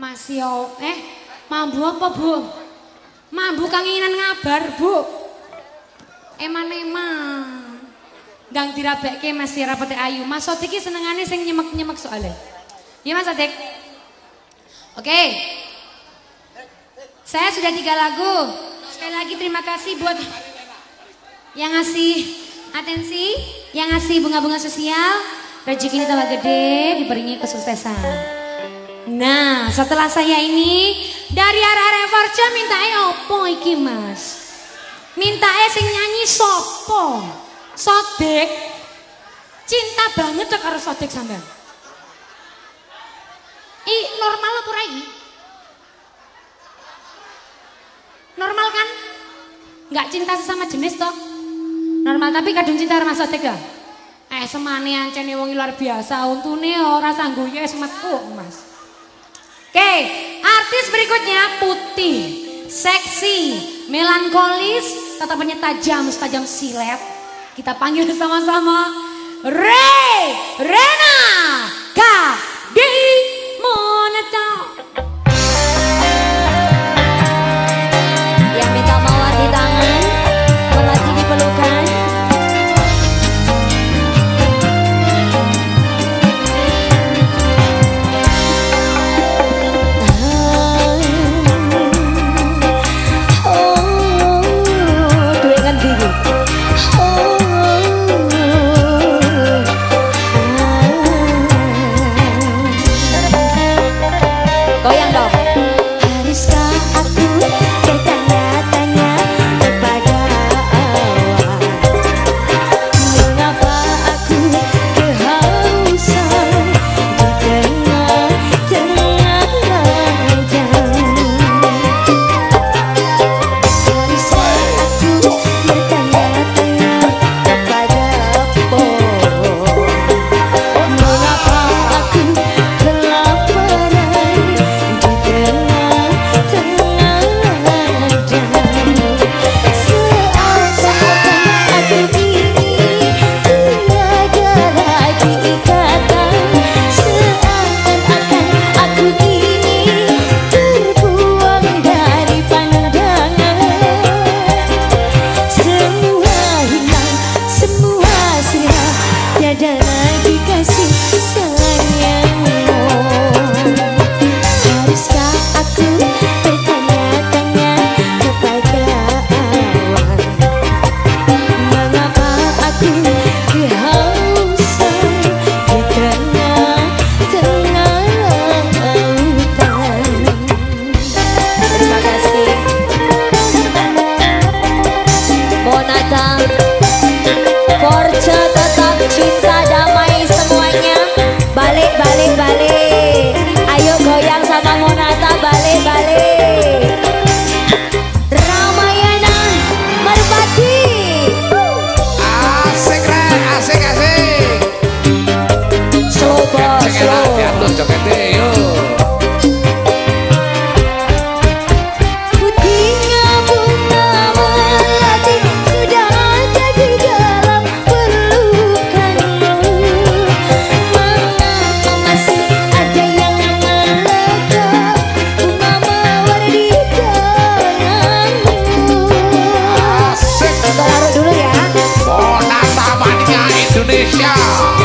Masih eh mambu apa bu? Mambu kangenan ngabar bu. Eman-eman. Dang dirabekke masih rapete ayu. Mas Sodik iki senengane sing nyemek-nyemek soalnya. Iya Mas Sodik? Oke. Saya sudah tiga lagu. Sekali lagi terima kasih buat yang ngasih atensi, yang ngasih bunga-bunga sosial. Rezeki ini tambah gede, diberinya kesuksesan. Nah, setelah saya ini dari arah Forja minta opo iki Mas? Minta sing nyanyi sopo? Sodek. Cinta banget karo Sodek sampean. I normal apa rai? Normal kan? Nggak cinta sesama jenis toh? Normal tapi kadung cinta Mas Sodek ya? Eh semane ancene wong luar biasa, untune ora sanggup ya metu Mas. Oke, artis berikutnya putih, seksi, melankolis, tatapannya tajam, tajam silet. Kita panggil sama-sama Re Rena Silêncio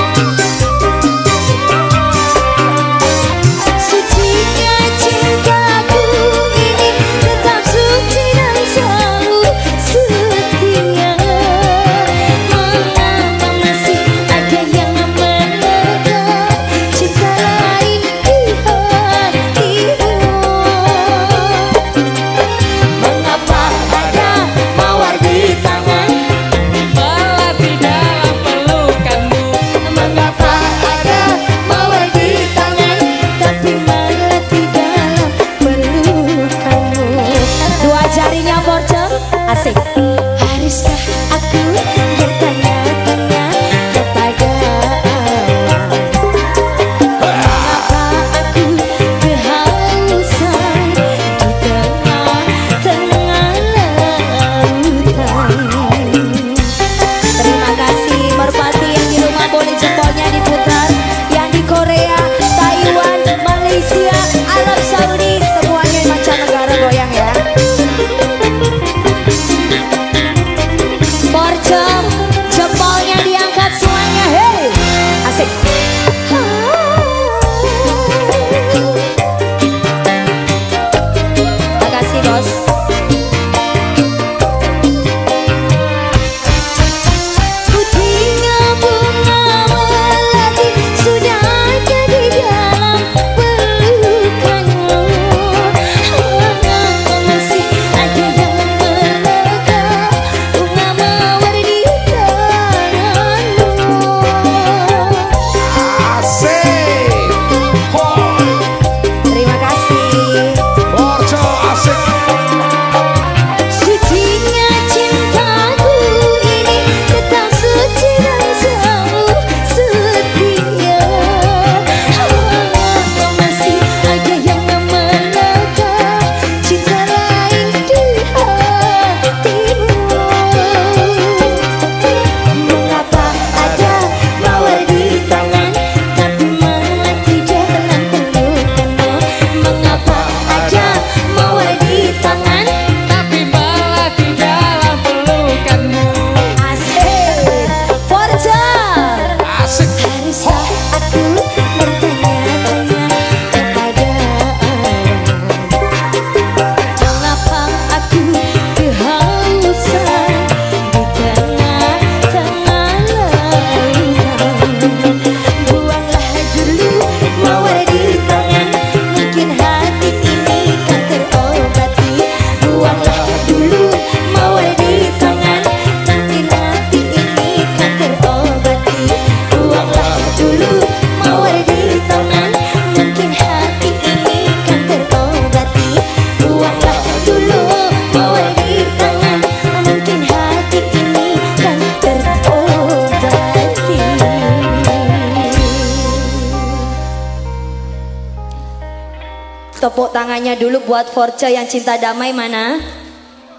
tangannya dulu buat Force yang cinta damai mana?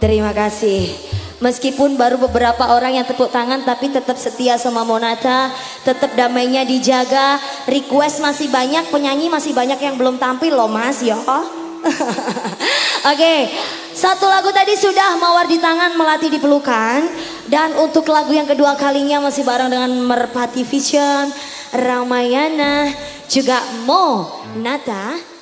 Terima kasih. Meskipun baru beberapa orang yang tepuk tangan tapi tetap setia sama Monata, tetap damainya dijaga. Request masih banyak, penyanyi masih banyak yang belum tampil loh Mas ya. Oke, satu lagu tadi sudah mawar di tangan melati di pelukan dan untuk lagu yang kedua kalinya masih bareng dengan Merpati Vision, Ramayana, juga Mo Nata